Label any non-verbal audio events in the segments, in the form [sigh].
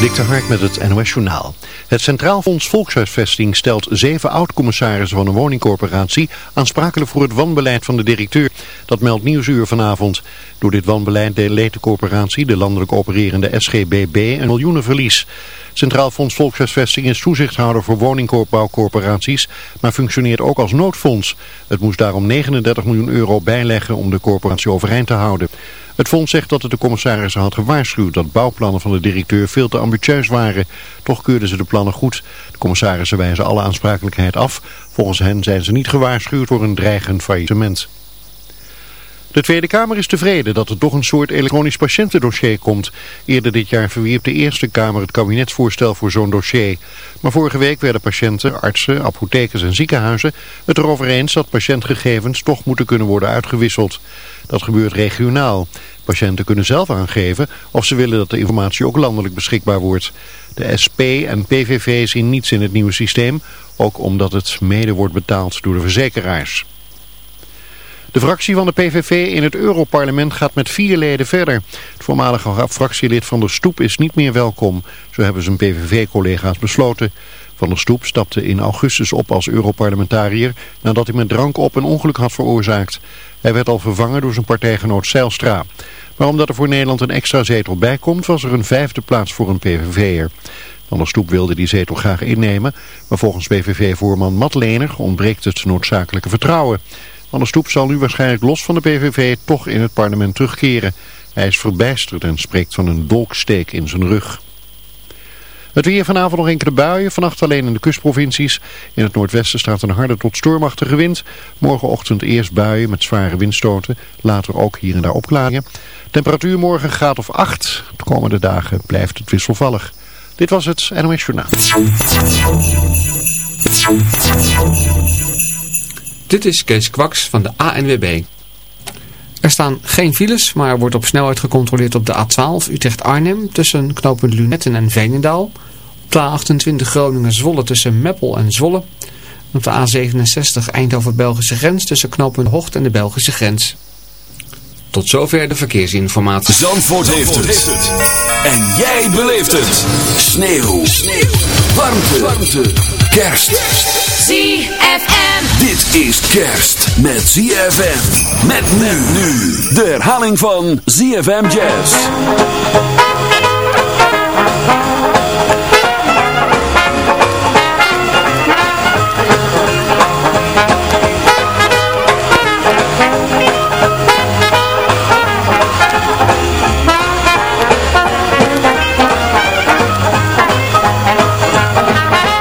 Dik de Hark met het NOS Journaal. Het Centraal Fonds Volkshuisvesting stelt zeven oud-commissarissen van een woningcorporatie aansprakelijk voor het wanbeleid van de directeur. Dat meldt Nieuwsuur vanavond. Door dit wanbeleid leed de corporatie, de landelijk opererende SGBB, een miljoenenverlies. Centraal Fonds Volkshuisvesting is toezichthouder voor woningbouwcorporaties, maar functioneert ook als noodfonds. Het moest daarom 39 miljoen euro bijleggen om de corporatie overeind te houden. Het fonds zegt dat het de commissarissen had gewaarschuwd dat bouwplannen van de directeur veel te ambitieus waren. Toch keurden ze de plannen goed. De commissarissen wijzen alle aansprakelijkheid af. Volgens hen zijn ze niet gewaarschuwd voor een dreigend faillissement. De Tweede Kamer is tevreden dat er toch een soort elektronisch patiëntendossier komt. Eerder dit jaar verwierp de Eerste Kamer het kabinetsvoorstel voor zo'n dossier. Maar vorige week werden patiënten, artsen, apothekers en ziekenhuizen het erover eens dat patiëntgegevens toch moeten kunnen worden uitgewisseld. Dat gebeurt regionaal. Patiënten kunnen zelf aangeven of ze willen dat de informatie ook landelijk beschikbaar wordt. De SP en PVV zien niets in het nieuwe systeem, ook omdat het mede wordt betaald door de verzekeraars. De fractie van de PVV in het Europarlement gaat met vier leden verder. Het voormalige fractielid Van der Stoep is niet meer welkom. Zo hebben zijn PVV-collega's besloten. Van der Stoep stapte in augustus op als Europarlementariër nadat hij met drank op een ongeluk had veroorzaakt. Hij werd al vervangen door zijn partijgenoot Zijlstra. Maar omdat er voor Nederland een extra zetel bij komt, was er een vijfde plaats voor een PVV'er. Van der Stoep wilde die zetel graag innemen, maar volgens PVV-voorman Matt Lener ontbreekt het noodzakelijke vertrouwen. Der Stoep zal nu waarschijnlijk los van de PVV toch in het parlement terugkeren. Hij is verbijsterd en spreekt van een dolksteek in zijn rug. Het weer vanavond nog enkele buien, vannacht alleen in de kustprovincies. In het noordwesten staat een harde tot stormachtige wind. Morgenochtend eerst buien met zware windstoten, later ook hier en daar opklaringen. Temperatuur morgen gaat of 8. De komende dagen blijft het wisselvallig. Dit was het NOS Journaal. Dit is Kees Kwaks van de ANWB. Er staan geen files, maar er wordt op snelheid gecontroleerd op de A12 Utrecht-Arnhem tussen knooppunt Lunetten en Veenendaal. Op de A28 Groningen-Zwolle tussen Meppel en Zwolle. Op de A67 Eindhoven-Belgische grens tussen knooppunt Hocht en de Belgische grens. Tot zover de verkeersinformatie. Zandvoort, heeft, het. En jij beleeft het. Sneeuw. Sneeuw. Warmte. Warmte. Kerst. ZFM. Dit is kerst met ZFM. Met nu nu. De herhaling van ZFM Jazz.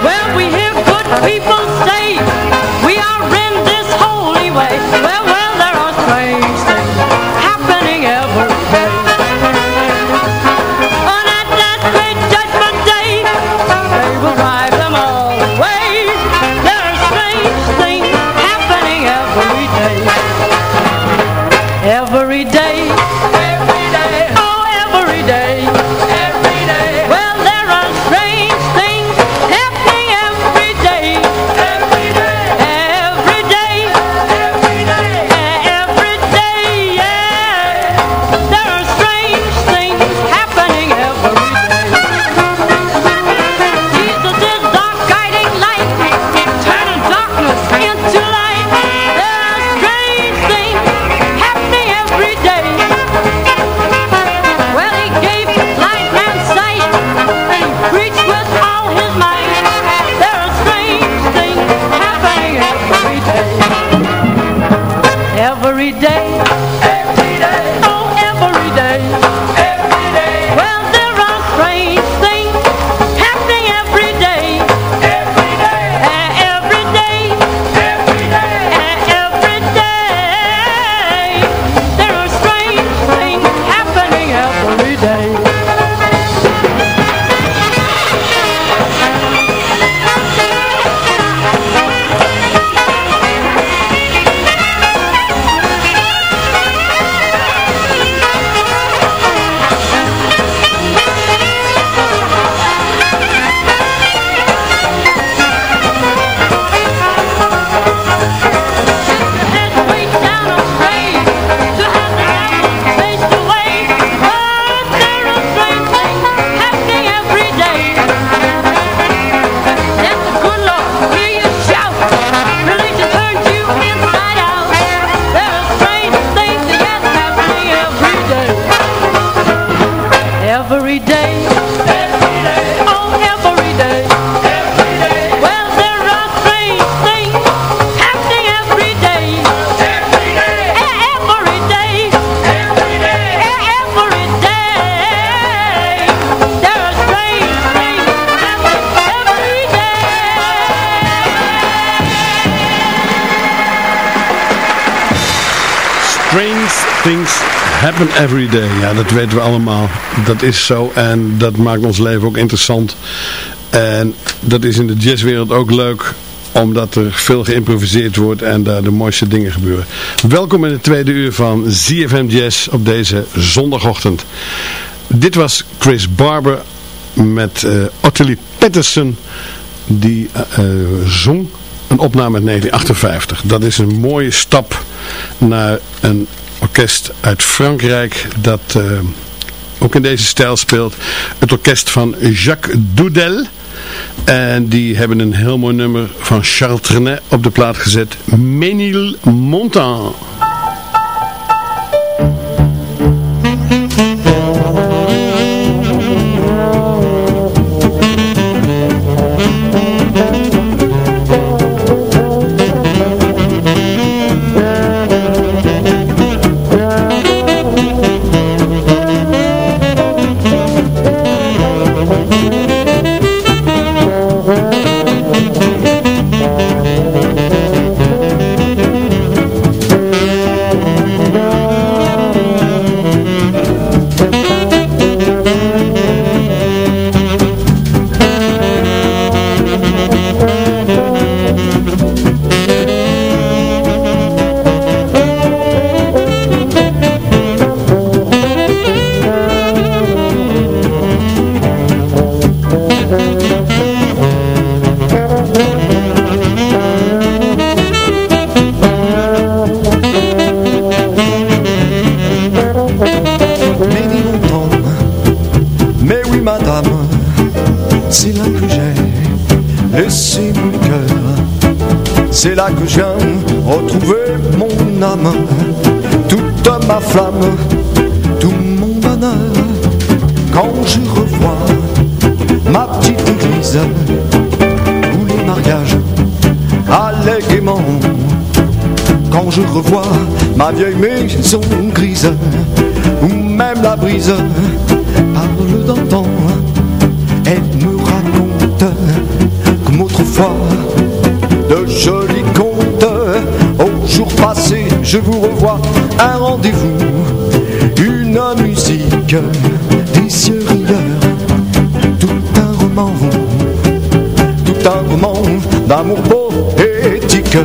Well, Things happen every day. Ja, dat weten we allemaal. Dat is zo en dat maakt ons leven ook interessant. En dat is in de jazzwereld ook leuk omdat er veel geïmproviseerd wordt en daar de mooiste dingen gebeuren. Welkom in het tweede uur van ZFM Jazz op deze zondagochtend. Dit was Chris Barber met uh, Ottilie Patterson die uh, zong een opname uit 1958. Dat is een mooie stap naar een orkest uit Frankrijk dat uh, ook in deze stijl speelt. Het orkest van Jacques Doudel. En die hebben een heel mooi nummer van Charles Trenet op de plaat gezet. Ménil Montant. Que je viens retrouver mon âme, toute ma flamme, tout mon bonheur. Quand je revois ma petite église, où les mariages allaient. Quand je revois ma vieille maison grise, où même la brise parle elle me raconte comme autrefois de jolis contes. Au jour passé, je vous revois un rendez-vous, une musique, des cieux rieurs, tout un roman, tout un roman d'amour poétique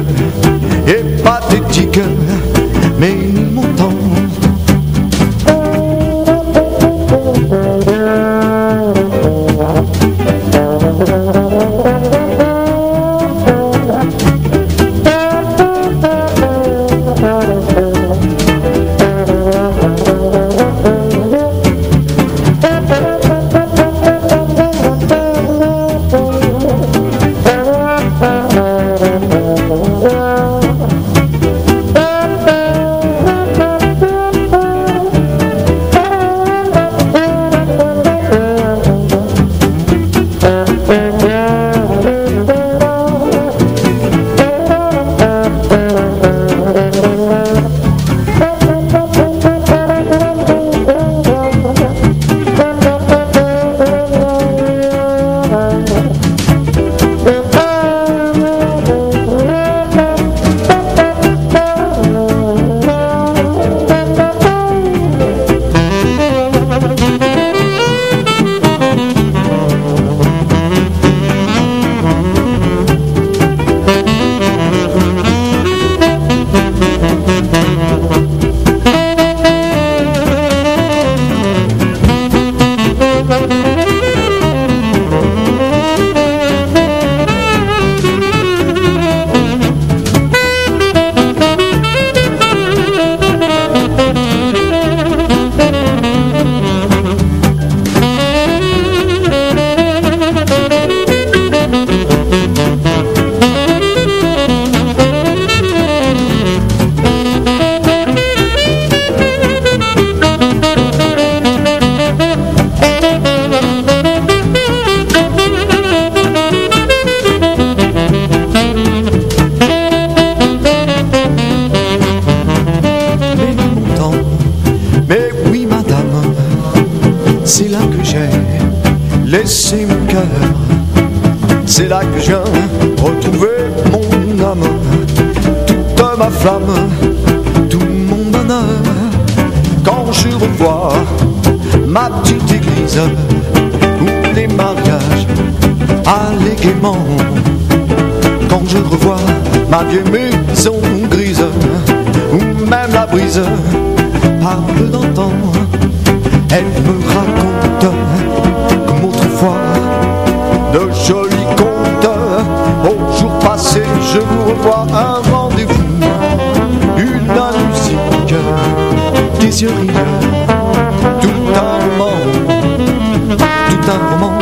我梦。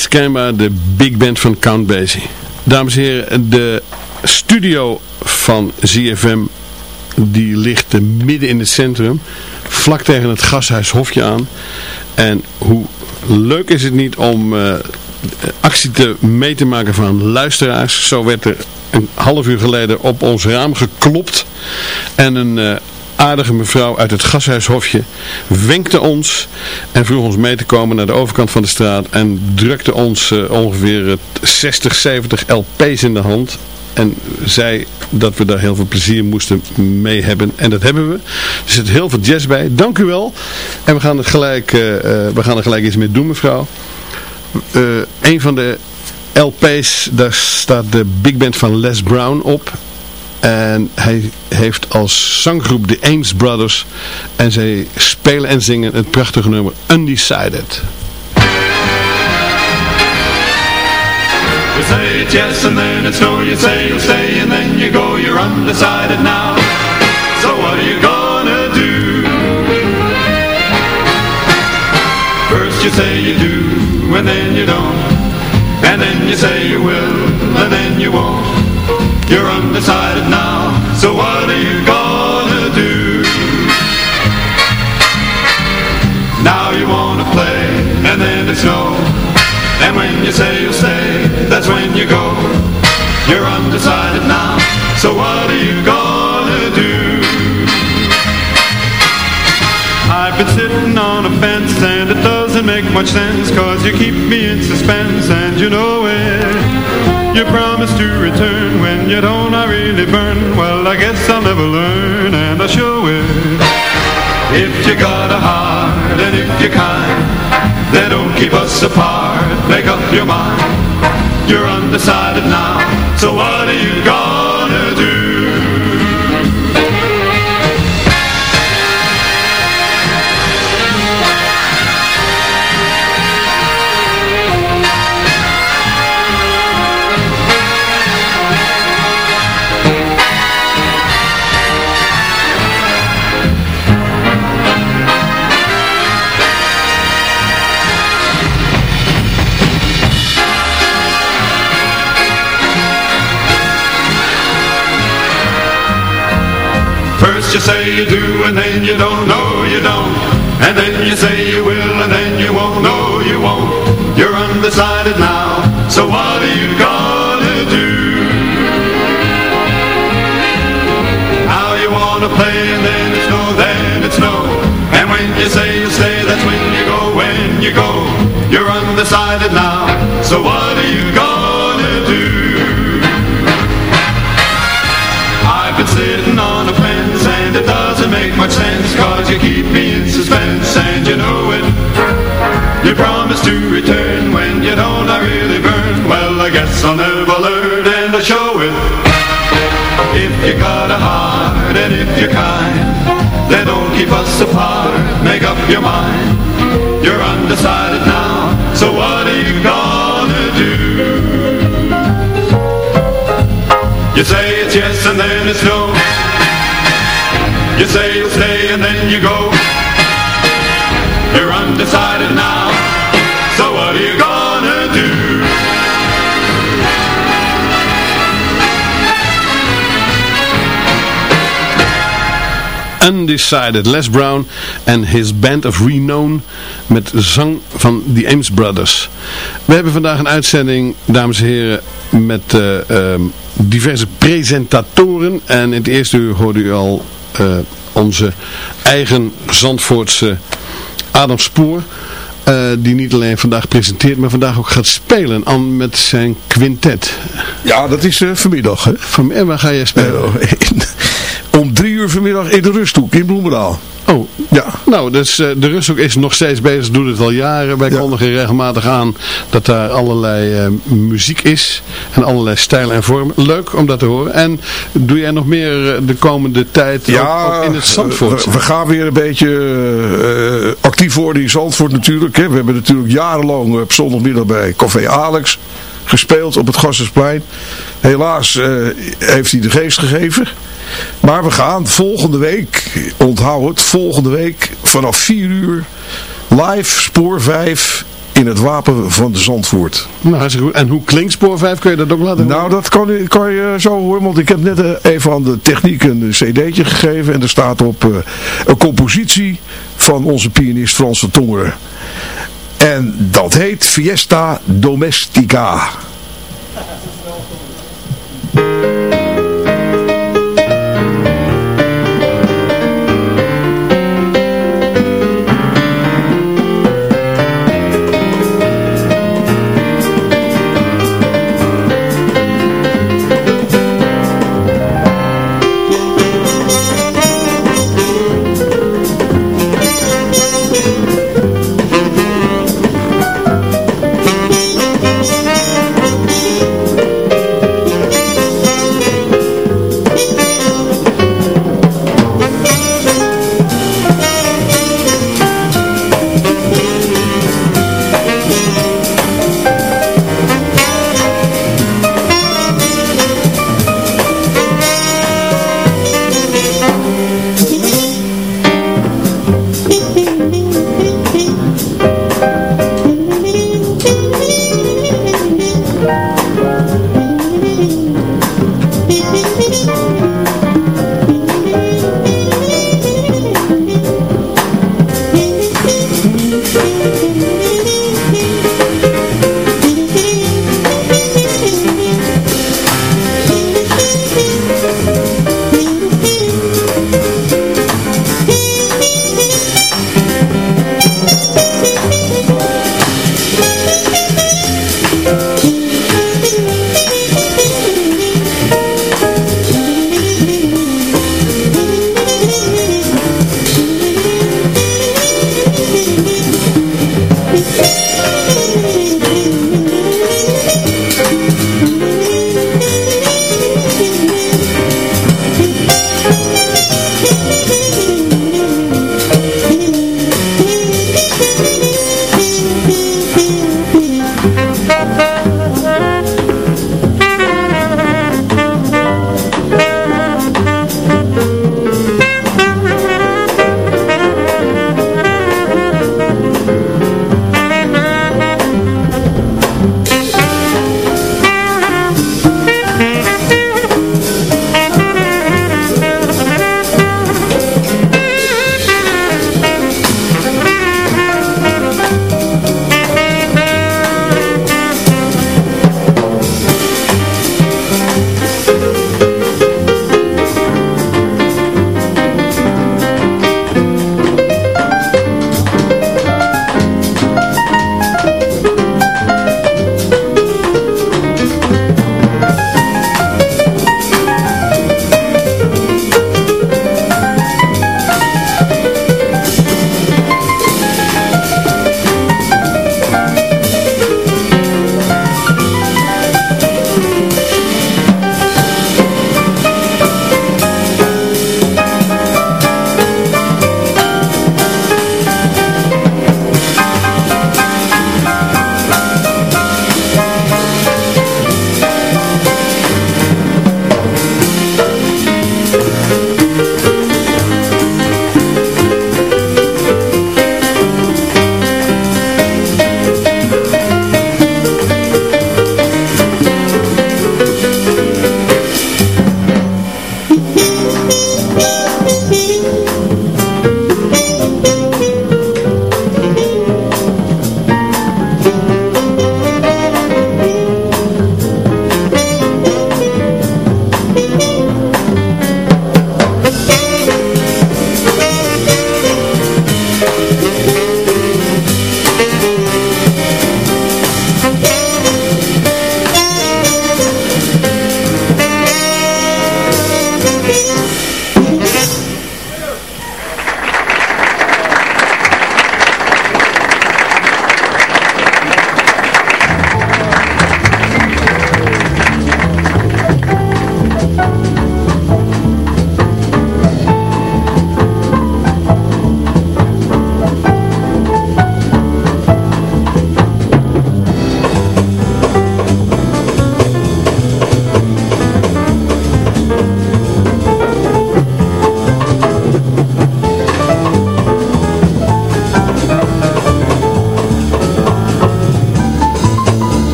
Onmiskenbaar de big band van Count Basie. Dames en heren, de studio van ZFM die ligt midden in het centrum, vlak tegen het gashuishofje aan. En hoe leuk is het niet om uh, actie te mee te maken van luisteraars. Zo werd er een half uur geleden op ons raam geklopt en een uh, aardige mevrouw uit het gashuishofje wenkte ons en vroeg ons mee te komen naar de overkant van de straat en drukte ons uh, ongeveer 60, 70 LP's in de hand en zei dat we daar heel veel plezier moesten mee hebben. En dat hebben we. Er zit heel veel jazz bij. Dank u wel. En we gaan er gelijk, uh, we gaan er gelijk iets mee doen mevrouw. Uh, een van de LP's, daar staat de big band van Les Brown op. En hij heeft als zanggroep de Ames Brothers. En zij spelen en zingen het prachtige nummer Undecided. You say it's yes and then it's no, you say you'll stay and then you go, you're undecided now. So what are you gonna do? First you say you do, and then you don't. And then you say you will, and then you won't. You're undecided now, so what are you gonna do? Now you wanna play, and then it's no. And when you say you'll stay, that's when you go. You're undecided now, so what are you gonna do? I've been sitting on a fence and it doesn't make much sense Cause you keep me in suspense and you know it You promise to return when you don't I really burn. Well I guess I'll never learn and I'll show it If you got a heart and if you're kind they don't keep us apart. Make up your mind. You're undecided now So what are you gonna you say you do and then you don't. Know you don't. And then you say you will and then you won't. Know you won't. You're undecided now, so what are you gonna do? Now you wanna play and then it's no, then it's no. And when you say you stay, that's when you go, when you go. You're undecided now, so what are you gonna much sense Cause you keep me in suspense and you know it. You promise to return when you don't I really burn. Well I guess I'll never learn and I'll show it. If you got a heart and if you're kind Then don't keep us apart, make up your mind. You're undecided now, so what are you gonna do? You say it's yes and then it's no. You say and then you go You're undecided now So what are you gonna do? Undecided, Les Brown en his band of renown met zang van The Ames Brothers. We hebben vandaag een uitzending, dames en heren, met uh, uh, diverse presentatoren. En in het eerste uur hoorde u al uh, onze eigen Zandvoortse Adam Spoor. Uh, die niet alleen vandaag presenteert, maar vandaag ook gaat spelen aan met zijn quintet. Ja, dat is uh, vanmiddag. Hè? Van, en waar ga je spelen? Om drie uur vanmiddag in de rusthoek in Bloemendaal. Oh, ja. Nou, dus uh, de Rusthoek is nog steeds bezig, doet het al jaren. Wij ja. kondigen regelmatig aan dat daar allerlei uh, muziek is en allerlei stijlen en vormen. Leuk om dat te horen. En doe jij nog meer uh, de komende tijd ja, ook, ook in het Zandvoort? We, we, gaan weer een beetje actief worden in Zandvoort natuurlijk. Hè. We hebben natuurlijk jarenlang op zondagmiddag bij Café Alex gespeeld op het Gassersplein. Helaas heeft hij de geest gegeven. Maar we gaan volgende week, onthoud het, volgende week vanaf 4 uur live spoor 5 in het wapen van de Zandvoort. Nou. En hoe klinkt spoor 5? Kun je dat ook laten horen? Nou, dat kan, je- kan je zo horen, want ik heb net eh, even aan de techniek een cd'tje gegeven. En er staat op eh, een compositie van onze pianist Frans van Tongeren. En dat heet Fiesta Domestica.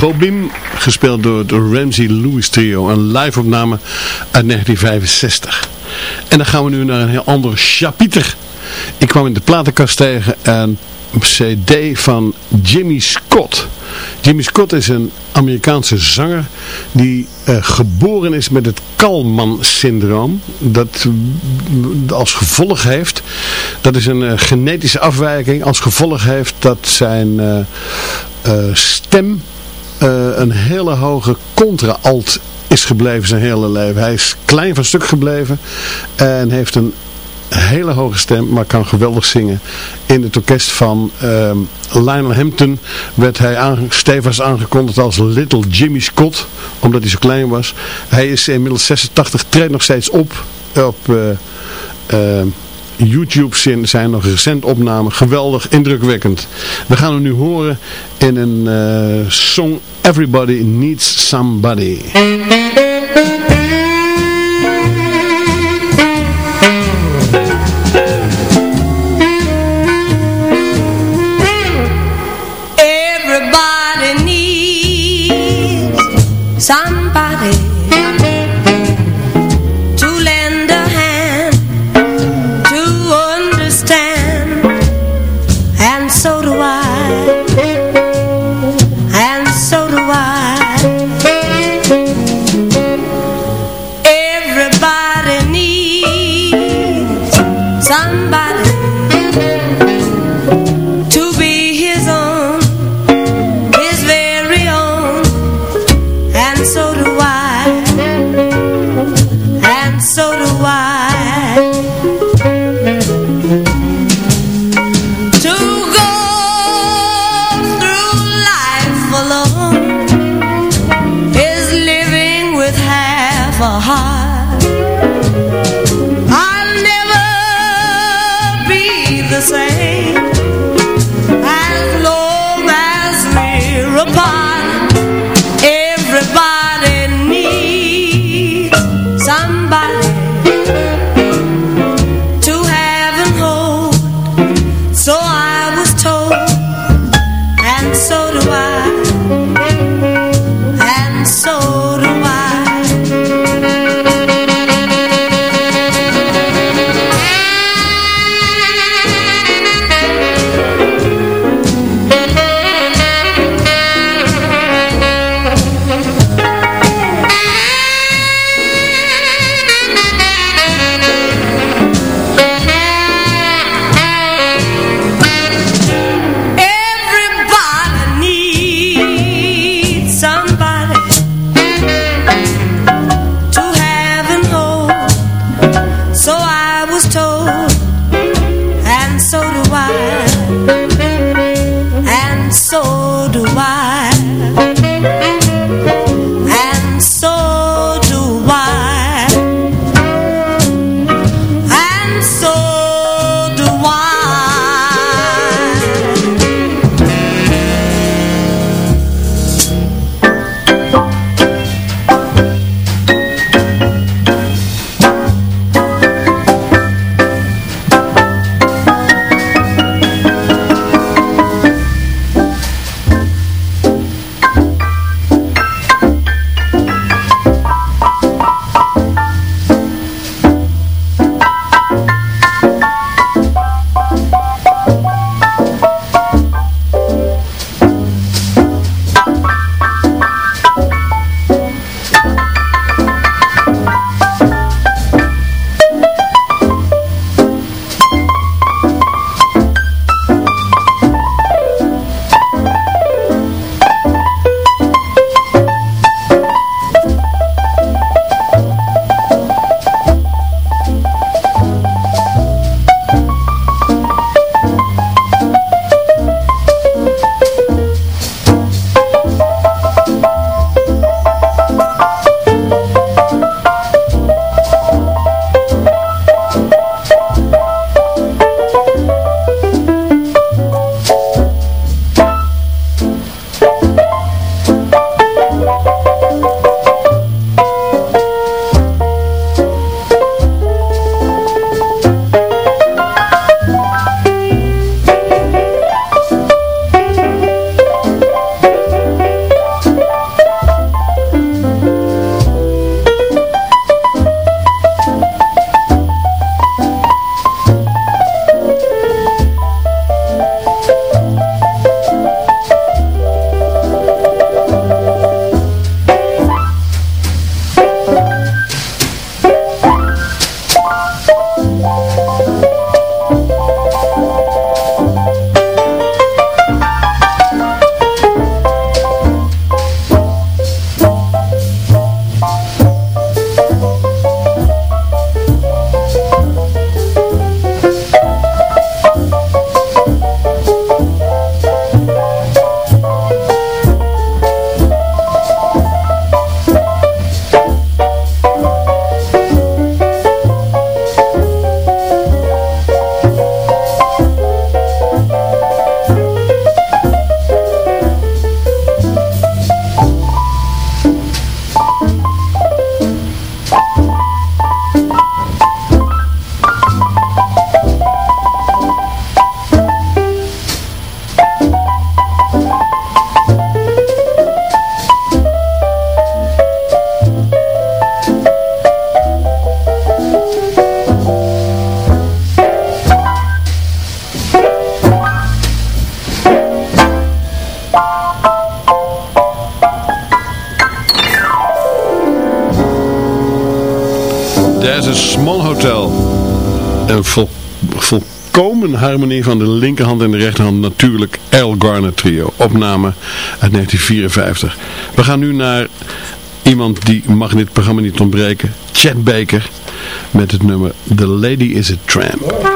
Gobim, gespeeld door het Ramsey Lewis Trio, een live-opname uit 1965. En dan gaan we nu naar een heel ander chapiter. Ik kwam in de platenkast tegen een cd van Jimmy Scott. Jimmy Scott is een Amerikaanse zanger die uh, geboren is met het Kalman-syndroom. Dat als gevolg heeft, dat is een uh, genetische afwijking, als gevolg heeft dat zijn stem een hele hoge contra-alt is gebleven zijn hele leven. Hij is klein van stuk gebleven en heeft een hele hoge stem, maar kan geweldig zingen. In het orkest van uh, Lionel Hampton werd hij stevig aangekondigd als Little Jimmy Scott, omdat hij zo klein was. Hij is inmiddels 86, treedt nog steeds op op uh, uh, YouTube zijn nog recent opnamen. Geweldig, indrukwekkend. We gaan hem nu horen in een uh, song Everybody Needs Somebody. Vol, volkomen harmonie van de linkerhand en de rechterhand. Natuurlijk Al Garner Trio. Opname uit 1954. We gaan nu naar iemand die mag in dit programma niet ontbreken. Chad Baker. Met het nummer The Lady is a Tramp.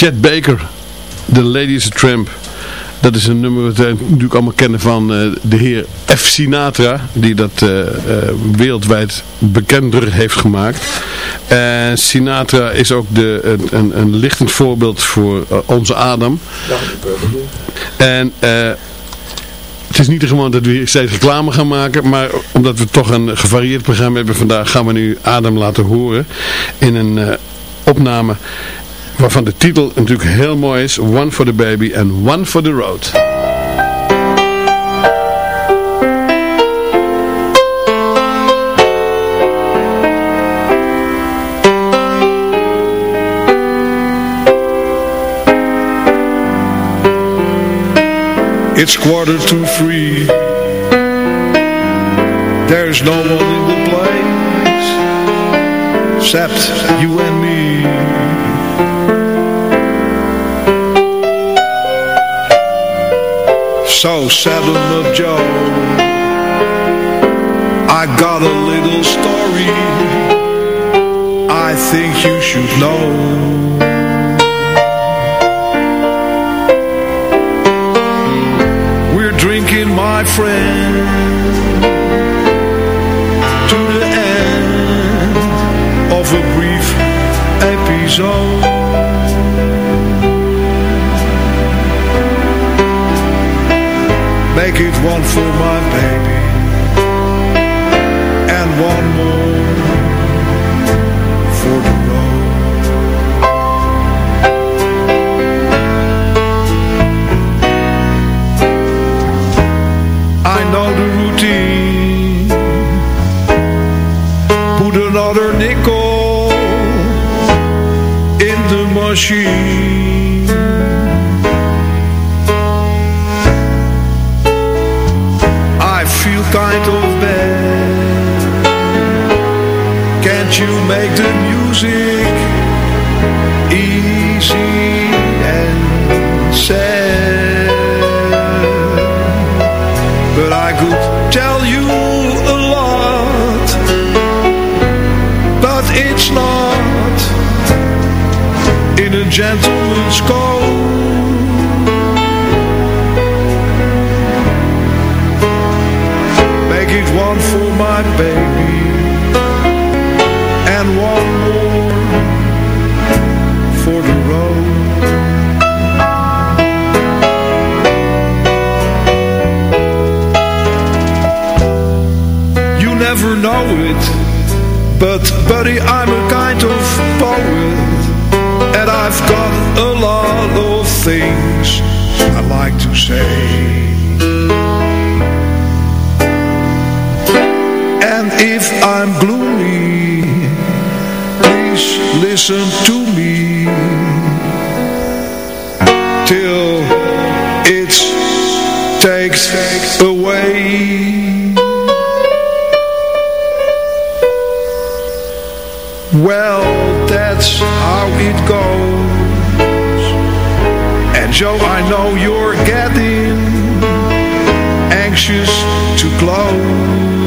Chet Baker, The Lady is a Tramp. Dat is een nummer dat we natuurlijk allemaal kennen van uh, de heer F. Sinatra. Die dat uh, uh, wereldwijd bekender heeft gemaakt. En Sinatra is ook de, een, een, een lichtend voorbeeld voor onze Adam. En het is niet gewoon dat we hier steeds reclame gaan maken. Maar omdat we toch een gevarieerd programma hebben vandaag gaan we nu Adam laten horen. In een opname waarvan de titel natuurlijk heel mooi is. One for the baby and one for the road. It's quarter to three There's no one in the place Except you and me so seven of Joe I got a little story I think you should know. We're drinking my friend one for things I like to say. And if I'm gloomy Please listen to me. Till it takes away. Well, that's how it goes. Joe, I know you're getting anxious to close.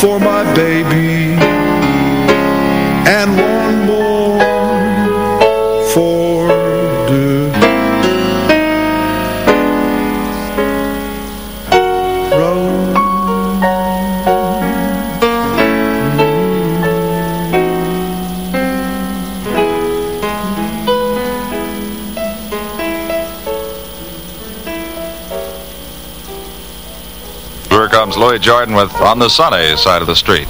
for my baby. Jordan with On the Sunny Side of the Street.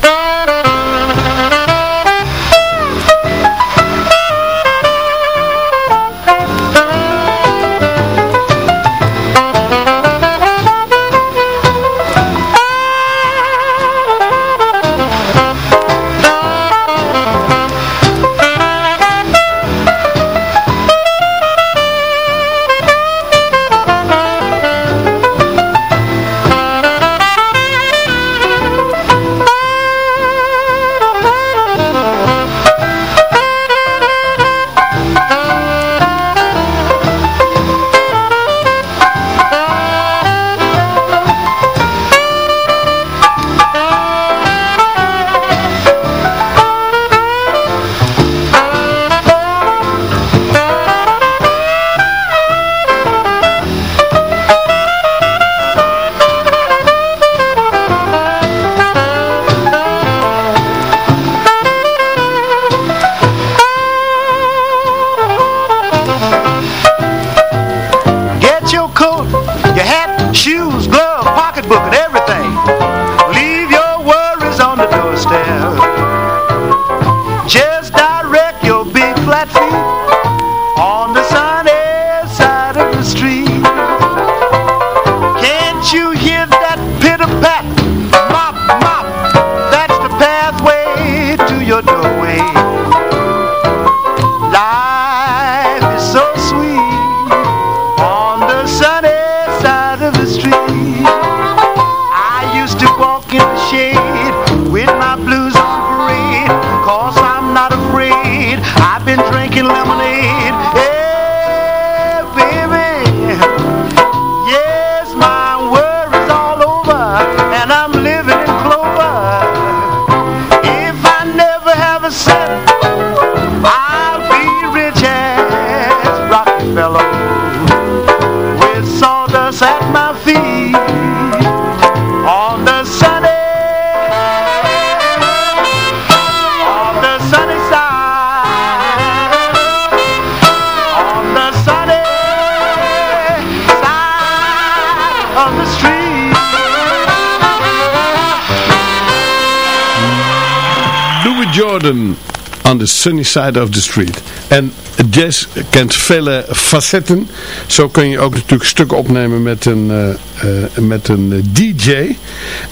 On the sunny side of the street. En jazz kent vele facetten. Zo kun je ook natuurlijk stukken opnemen met een, eh, eh, met een eh, DJ.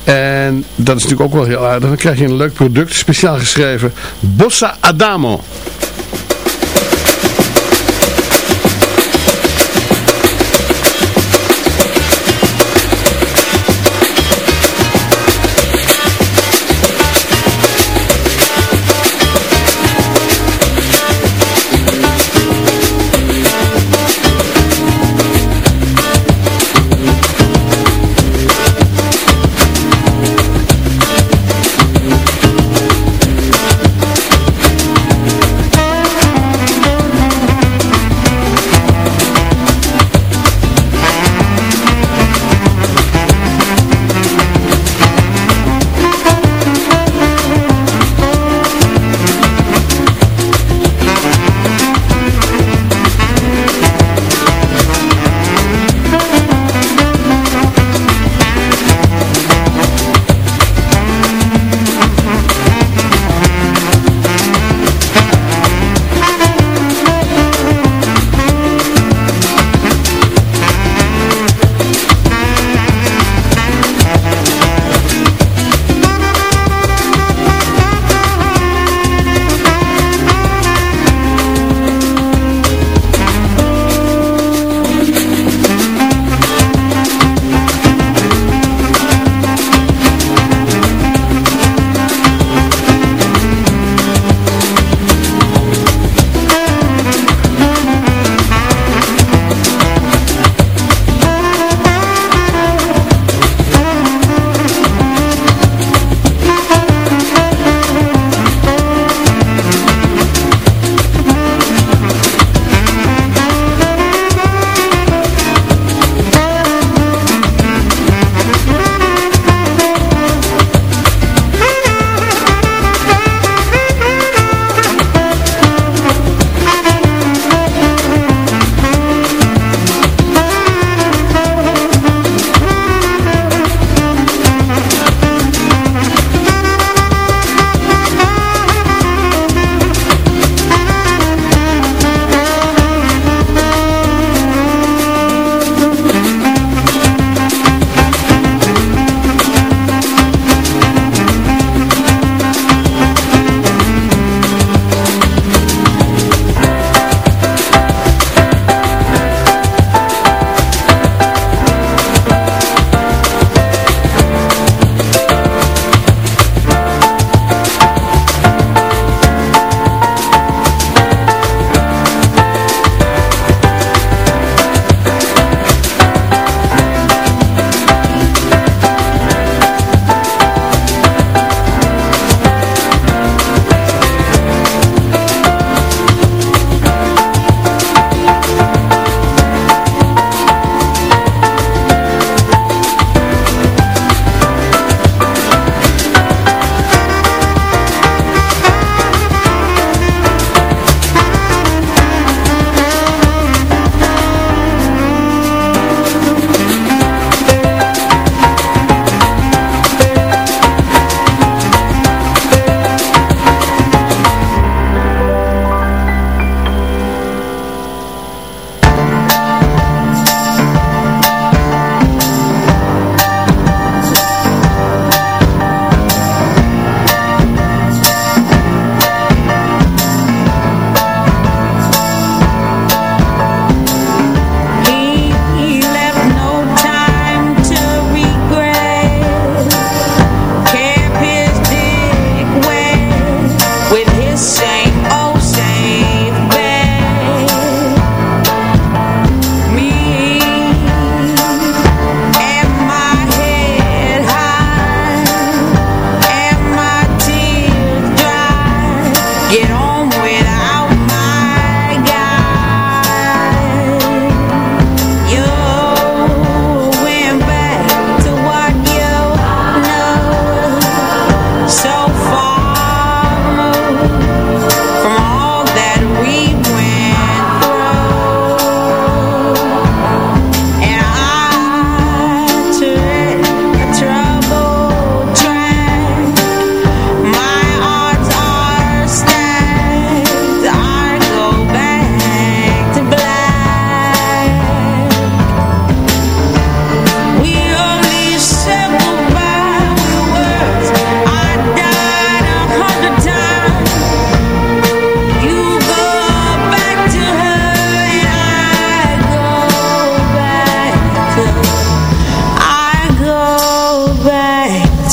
En dat is natuurlijk ook wel heel aardig. Dan krijg je een leuk product, speciaal geschreven. Bossa Adamo.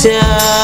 down.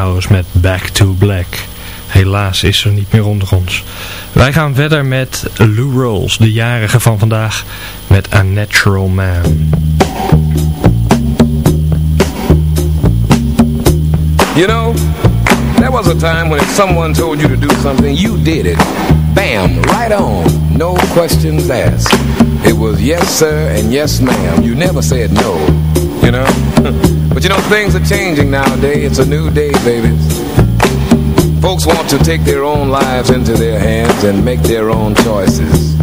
Met Back to Black. Helaas is er niet meer onder ons. Wij gaan verder met Lou Rolls, de jarige van vandaag, met A Natural Man. You know, there was a time when if someone told you to do something, you did it. Bam, right on, no questions asked. It was yes sir and yes ma'am. You never said no, you know. [laughs] But you know, things are changing nowadays. It's a new day, baby. Folks want to take their own lives into their hands and make their own choices.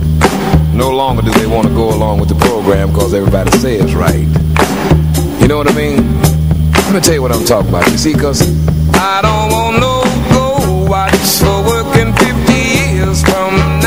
No longer do they want to go along with the program because everybody says right. You know what I mean? Let me tell you what I'm talking about. You see, because I don't want no go watch for working 50 years from 9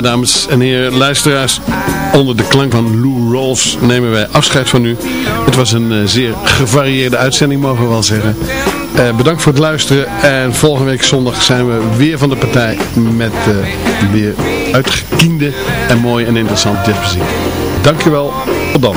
Dames en heren, luisteraars, onder de klank van Lou Rolfs nemen wij afscheid van u. Het was een eh, zeer gevarieerde uitzending, mogen we wel zeggen. Eh, bedankt voor het luisteren en volgende week zondag zijn we weer van de partij met uh, weer uitgekiende en mooie en interessante jazzmuziek. Dankjewel, tot dan.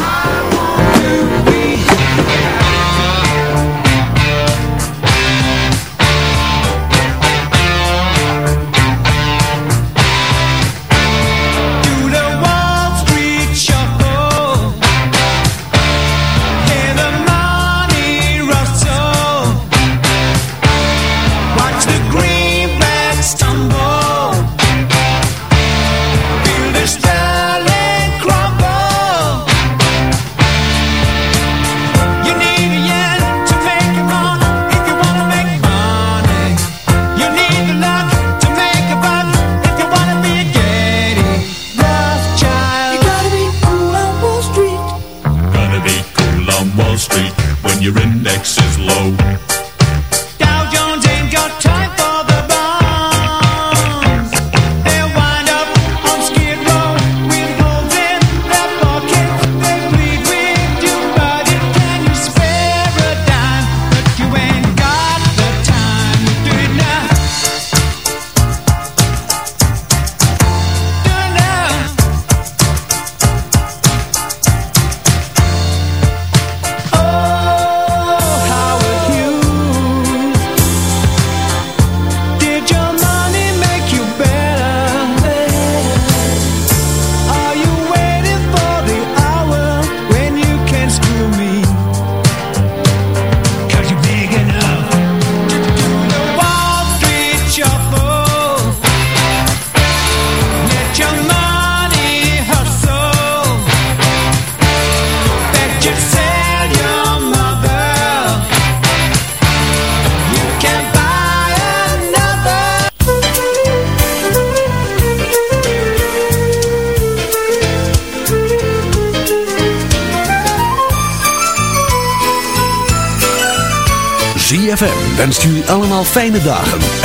Fijne dagen